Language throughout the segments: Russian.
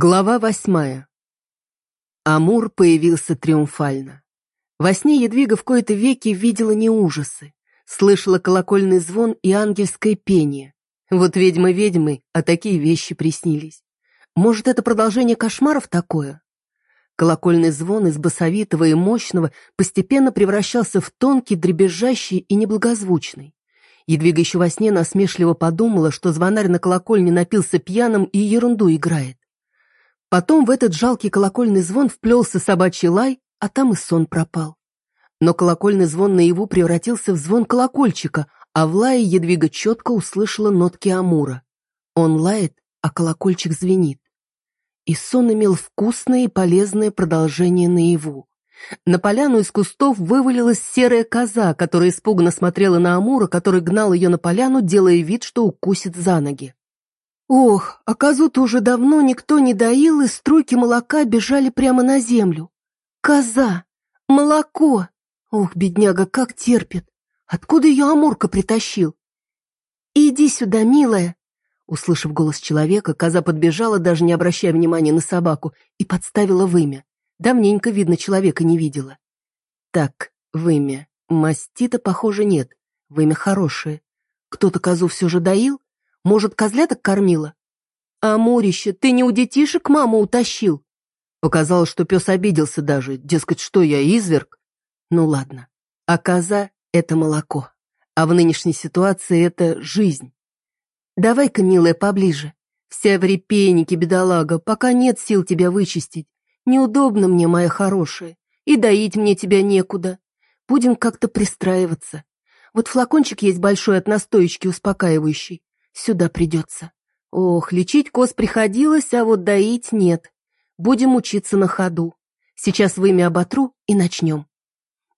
Глава восьмая. Амур появился триумфально. Во сне Едвига в кои-то веки видела не ужасы, слышала колокольный звон и ангельское пение. Вот ведьма ведьмы, а такие вещи приснились. Может, это продолжение кошмаров такое? Колокольный звон из басовитого и мощного постепенно превращался в тонкий, дребезжащий и неблагозвучный. Едвига еще во сне насмешливо подумала, что звонарь на колокольне напился пьяным и ерунду играет. Потом в этот жалкий колокольный звон вплелся собачий лай, а там и сон пропал. Но колокольный звон наяву превратился в звон колокольчика, а в лае Едвига четко услышала нотки Амура. Он лает, а колокольчик звенит. И сон имел вкусное и полезное продолжение наяву. На поляну из кустов вывалилась серая коза, которая испуганно смотрела на Амура, который гнал ее на поляну, делая вид, что укусит за ноги. Ох, а козу-то уже давно никто не доил, и струйки молока бежали прямо на землю. Коза! Молоко! Ох, бедняга, как терпит! Откуда ее Амурка притащил? «Иди сюда, милая!» Услышав голос человека, коза подбежала, даже не обращая внимания на собаку, и подставила вымя. Давненько, видно, человека не видела. Так, вымя. Мастита, похоже, нет. Вымя хорошее. Кто-то козу все же доил? Может, козляток кормила? А Морище, ты не у детишек маму утащил? Показалось, что пес обиделся даже, дескать, что я, изверг? Ну ладно. А коза — это молоко. А в нынешней ситуации это жизнь. Давай-ка, милая, поближе. Вся в репейнике, бедолага, пока нет сил тебя вычистить. Неудобно мне, моя хорошая, и доить мне тебя некуда. Будем как-то пристраиваться. Вот флакончик есть большой от настоечки успокаивающий. Сюда придется. Ох, лечить коз приходилось, а вот доить нет. Будем учиться на ходу. Сейчас вымя оботру и начнем.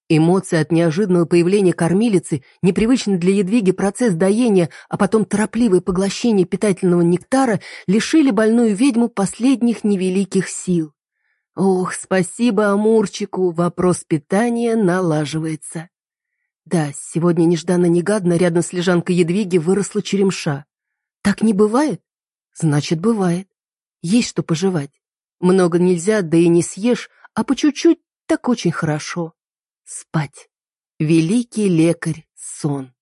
Эмоции от неожиданного появления кормилицы, непривычный для едвиги процесс доения, а потом торопливое поглощение питательного нектара лишили больную ведьму последних невеликих сил. Ох, спасибо Амурчику, вопрос питания налаживается. Да, сегодня нежданно-негадно рядом с лежанкой Едвиги выросла черемша. Так не бывает? Значит, бывает. Есть что пожевать. Много нельзя, да и не съешь, а по чуть-чуть так очень хорошо. Спать. Великий лекарь сон.